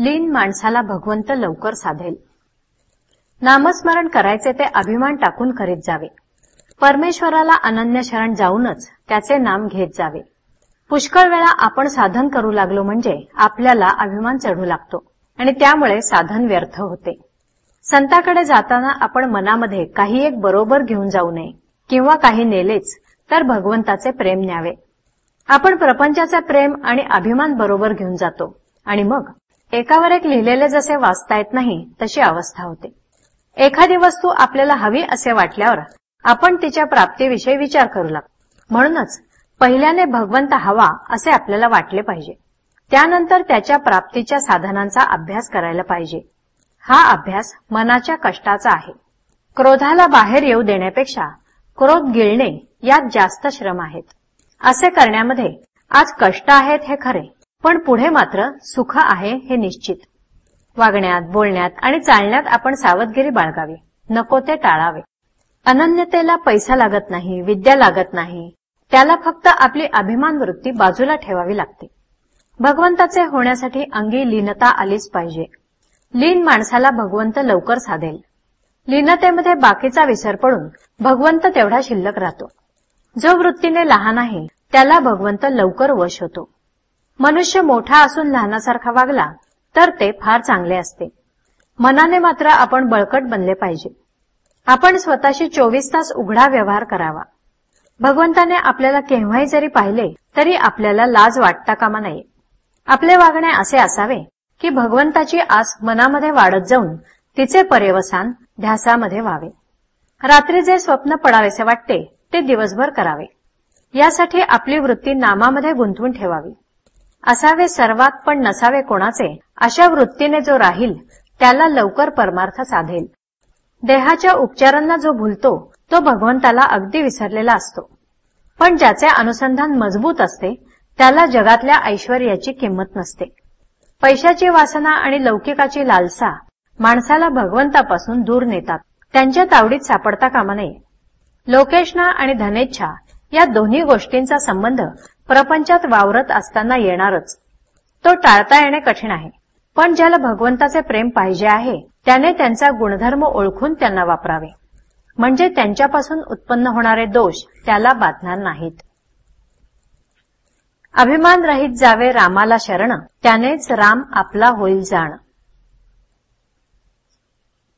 लीन माणसाला भगवंत लवकर साधेल. नामस्मरण करायचे ते अभिमान टाकून करीत जावे. परमेश्वराला अनन्य शरण जाऊनच त्याचे नाम घेत जावे. पुष्कळ वेळा आपण साधन करू लागलो म्हणजे आपल्याला अभिमान चढू लागतो आणि त्यामुळे साधन व्यर्थ होते. संताकडे जाताना आपण मनामध्ये काही एक बरोबर घेऊन जाऊ नये किंवा काही नेलेच तर भगवंताचे प्रेम न्यावे. आपण प्रपंचाचे प्रेम आणि अभिमान बरोबर घेऊन जातो आणि मग एकावर एक लिहिलेले जसे वाचता येत नाही तशी अवस्था होते. एखादी वस्तू आपल्याला हवी असे वाटल्यावर आपण तिच्या प्राप्तीविषयी विचार करू लागतो. म्हणूनच पहिल्याने भगवंत हवा असे आपल्याला वाटले पाहिजे. त्यानंतर त्याच्या प्राप्तीच्या साधनांचा अभ्यास करायला पाहिजे. हा अभ्यास मनाच्या कष्टाचा आहे. क्रोधाला बाहेर येऊ देण्यापेक्षा क्रोध गिळणे यात जास्त श्रम आहेत. असे करण्यामध्ये आज कष्ट आहेत हे खरे. पण पुढे मात्र सुख आहे हे निश्चित. वागण्यात बोलण्यात आणि चालण्यात आपण सावधगिरी बाळगावी. नको ते टाळावे. अनन्यतेला पैसा लागत नाही विद्या लागत नाही. त्याला फक्त आपली अभिमान वृत्ती बाजूला ठेवावी लागते. भगवंताचे होण्यासाठी अंगी लीनता आलीच पाहिजे. लीन माणसाला भगवंत लवकर साधेल. लीनतेमध्ये बाकीचा विसर पडून भगवंत तेवढा शिल्लक राहतो. जो वृत्तीने लहान आहे त्याला भगवंत लवकर वश होतो. मनुष्य मोठा असून लहानासारखा वागला तर ते फार चांगले असते. मनाने मात्र आपण बळकट बनले पाहिजे. आपण स्वतःशी चोवीस तास उघडा व्यवहार करावा. भगवंताने आपल्याला केव्हाही जरी पाहिले तरी आपल्याला लाज वाटता कामा नये. आपले वागणे असे असावे की भगवंताची आस मनामध्ये वाढत जाऊन तिचे पर्यवसान ध्यासामध्ये व्हावे. रात्री जे स्वप्न पडावेसे वाटते ते दिवसभर करावे. यासाठी आपली वृत्ती नामामध्ये गुंतवून ठेवावी. असावे सर्वात पण नसावे कोणाचे अशा वृत्तीने जो राहील त्याला लवकर परमार्थ साधेल. देहाच्या उपचारांना जो भूलतो तो भगवंताला अगदी विसरलेला असतो. पण ज्याचे अनुसंधान मजबूत असते त्याला जगातल्या ऐश्वर्याची किंमत नसते. पैशाची वासना आणि लौकिकाची लालसा माणसाला भगवंतापासून दूर नेतात. त्यांच्या तावडीत सापडता कामा नये. लोकेशना आणि धनेच्छा या दोन्ही गोष्टींचा संबंध प्रपंचात वावरत असताना येणारच. तो टाळता येणे कठीण आहे. पण ज्याला भगवंताचे प्रेम पाहिजे आहे त्याने त्यांचा गुणधर्म ओळखून त्यांना वापरावे. म्हणजे त्यांच्यापासून उत्पन्न होणारे दोष त्याला बाधणार नाहीत. अभिमान रहित जावे रामाला शरण त्यानेच राम आपला होईल जाण.